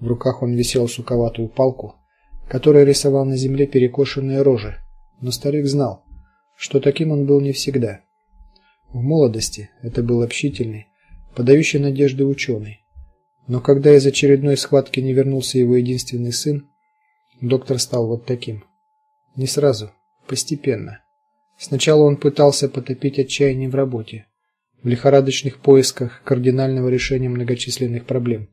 В руках он висел суковатую палку, которая рисовал на земле перекошенные рожи. Но старик знал, что таким он был не всегда. В молодости это был общительный, подающий надежды ученый. Но когда из очередной схватки не вернулся его единственный сын, доктор стал вот таким. Не сразу, постепенно. Сначала он пытался потопить отчаяние в работе, в лихорадочных поисках кардинального решения многочисленных проблем.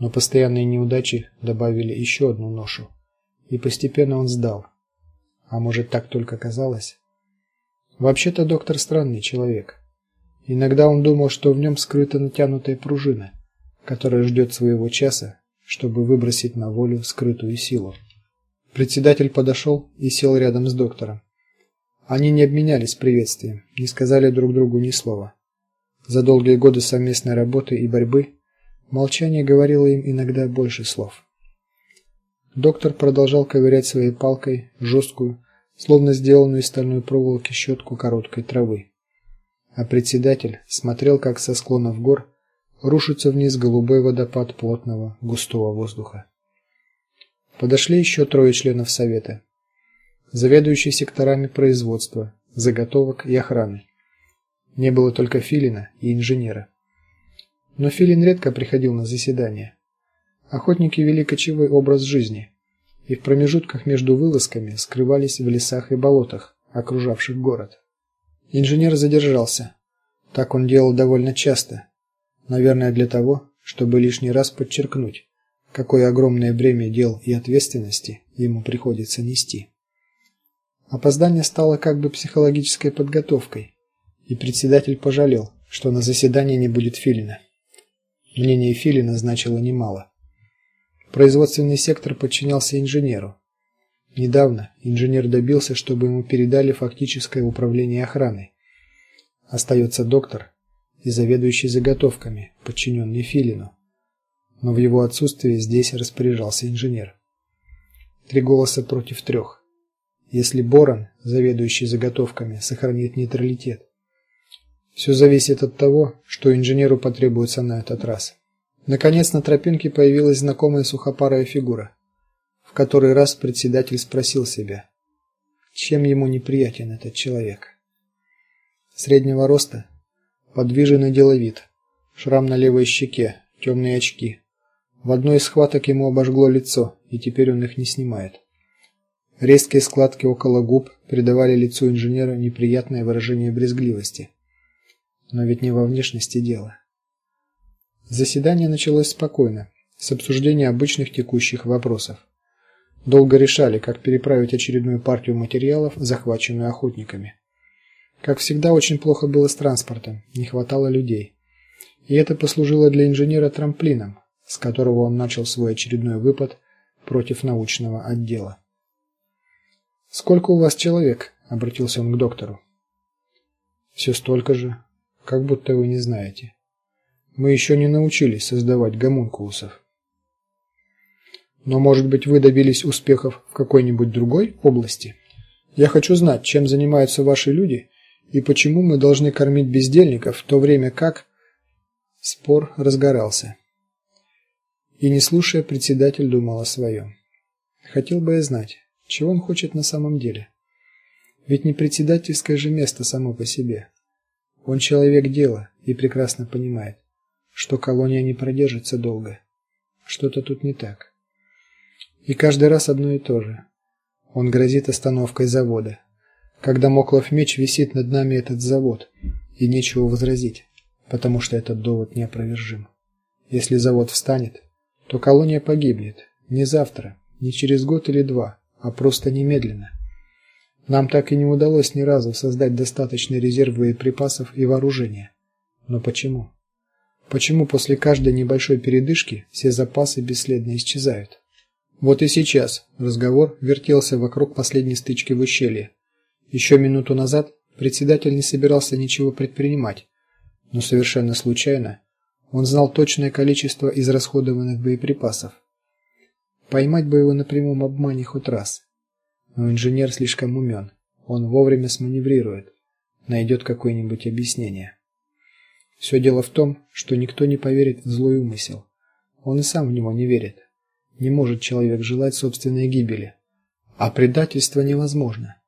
Но постоянные неудачи добавили еще одну ношу, и постепенно он сдал. А может, так только казалось? Вообще-то доктор странный человек. Иногда он думал, что в нем скрыта натянутая пружина, которая ждет своего часа, чтобы выбросить на волю скрытую силу. Председатель подошел и сел рядом с доктором. Они не обменялись приветствием, не сказали друг другу ни слова. За долгие годы совместной работы и борьбы молчание говорило им иногда больше слов. Доктор продолжал ковырять своей палкой жесткую, словно сделанную из стальной проволоки щетку короткой травы. А председатель смотрел, как со склонов гор рушится вниз голубой водопад плотного, густого воздуха. Подошли еще трое членов совета. Заведующий секторами производства, заготовок и охраны. Не было только Филина и инженера. Но Филин редко приходил на заседания. Охотники вели кочевой образ жизни и в промежутках между вылазками скрывались в лесах и болотах, окружавших город. Инженер задержался. Так он делал довольно часто. Наверное, для того, чтобы лишний раз подчеркнуть, какое огромное бремя дел и ответственности ему приходится нести. Опоздание стало как бы психологической подготовкой, и председатель пожалел, что на заседании не будет Филина. Мнение Филина значило немало. Производственный сектор подчинялся инженеру. Недавно инженер добился, чтобы ему передали фактическое управление охраной. Остается доктор и заведующий заготовками, подчиненный Филину. Но в его отсутствие здесь распоряжался инженер. Три голоса против трех. Если Борон, заведующий заготовками, сохранит нейтралитет, все зависит от того, что инженеру потребуется на этот раз. Наконец на тропинке появилась знакомая сухопарая фигура. В который раз председатель спросил себя, чем ему неприятен этот человек. Среднего роста, подвижен и деловит. Шрам на левой щеке, темные очки. В одной из схваток ему обожгло лицо, и теперь он их не снимает. Резкие складки около губ придавали лицу инженера неприятное выражение брезгливости. Но ведь не во внешности дело. Заседание началось спокойно, с обсуждения обычных текущих вопросов. Долго решали, как переправить очередную партию материалов, захваченную охотниками. Как всегда, очень плохо было с транспортом, не хватало людей. И это послужило для инженера трамплином, с которого он начал свой очередной выпад против научного отдела. Сколько у вас человек? обратился он к доктору. «Все столько же, как будто вы не знаете. Мы еще не научились создавать гомункулусов. Но, может быть, вы добились успехов в какой-нибудь другой области? Я хочу знать, чем занимаются ваши люди и почему мы должны кормить бездельников, в то время как спор разгорался. И не слушая, председатель думал о своем. Хотел бы я знать, чего он хочет на самом деле. Ведь не председательское же место само по себе. Он человек дела и прекрасно понимает, что колония не продержится долго. Что-то тут не так. И каждый раз одно и то же. Он грозит остановкой завода. Когда моклов меч висит над нами этот завод, и нечего возразить, потому что этот довод неопровержим. Если завод встанет, то колония погибнет не завтра, не через год или два, а просто немедленно. Нам так и не удалось ни разу создать достаточный резерв боеприпасов и вооружения. Но почему? Почему после каждой небольшой передышки все запасы бесследно исчезают? Вот и сейчас разговор вертелся вокруг последней стычки в ущелье. Еще минуту назад председатель не собирался ничего предпринимать, но совершенно случайно он знал точное количество израсходованных боеприпасов. Поймать бы его на прямом обмане хоть раз. Но инженер слишком умен. Он вовремя сманеврирует, найдет какое-нибудь объяснение. Все дело в том, что никто не поверит в злой умысел. Он и сам в него не верит. Не может человек желать собственной гибели, а предательство невозможно.